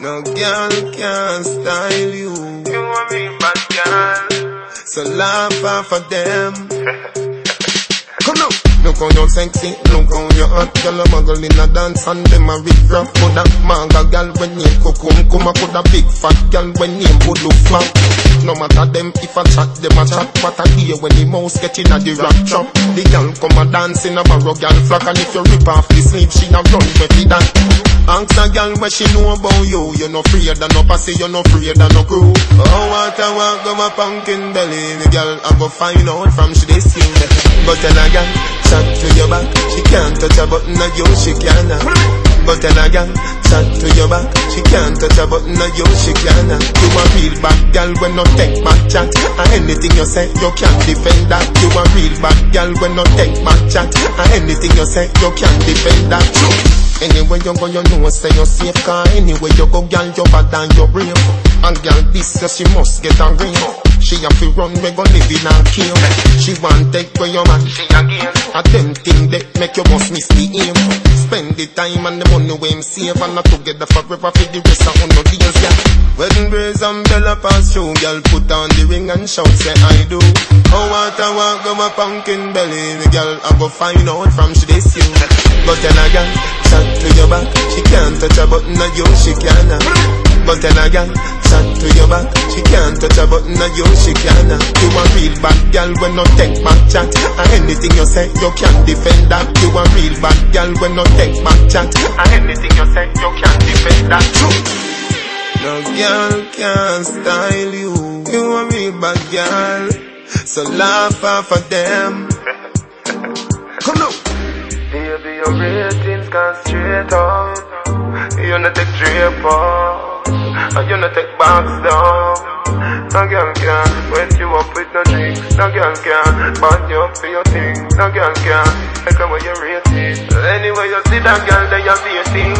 No girl can style you. You want me bad girl. So laugh off of them. Come now. Look how you sexy, look how you hot Girl a muggle in a dance and them a rip rap Coulda manga girl when name Kokum Kuma coulda big fat girl when name Budu Flap No matter them if I chat, them a chat. What I hear when the mouse get in a the rock trap. The girl come a dance in a barrow girl flock And if you rip off the sleeve, she a run with it that Ask a girl what she know about you. You no afraid of no pussy, you no afraid of no crew. Oh, what I want, go a pumpkin belly. The girl I go find out from she this you But tell a girl, chat to your back. She can't touch a button of you, she can't. But tell a girl, chat to your back. She can't touch a button of you, she can't. You a real bad girl when no take my chat And anything you say, you can't defend that. You a real bad girl when no take my chat And anything you say, you can't defend that. Anywhere you go, you know say you're safe Cause anywhere you go, girl, you're bad and you're brave. And girl, this so she must get a ring. She have to run, we go live in a cave. She want take where your man She again. A them thing that make you must miss the aim. Spend the time and the money we him save And not together forever for the rest of no deals, yeah Wedding praise and bella pass through Girl, put on the ring and shout, say I do. Oh, what I want, go a pumpkin belly. The girl, I go find out from she this you. But tell a girl, chat to your back. She can't touch a button of you, she can't. But tell a girl, chat to your back. She can't touch a button of you, she can't. You a real bad girl when no take back chat. And anything you say, you can't defend that. You a real bad girl when no take back chat. And anything you say, you can't defend that. No girl can style you You a real bad girl So laugh off of them Come now Baby, your ratings gone straight up. You not take drape up. And you not take box down. No girl can wet you up with no drink. No girl can bad you up for your thing. No girl can take away your rating. Anyway, you see that girl, they are waiting.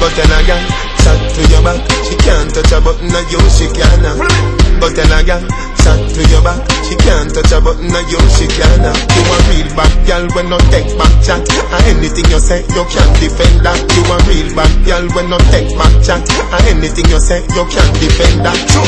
But tell a shot to your back. She can't touch a button of you, she can't. Uh. But tell a girl, shot to your back. She can't touch a button of you, she can't. Uh. You a real bad girl when no take back chat. And anything you say, you can't defend that. You a real bad girl when no take back chat. And anything you say, you can't defend that. True.